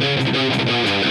Música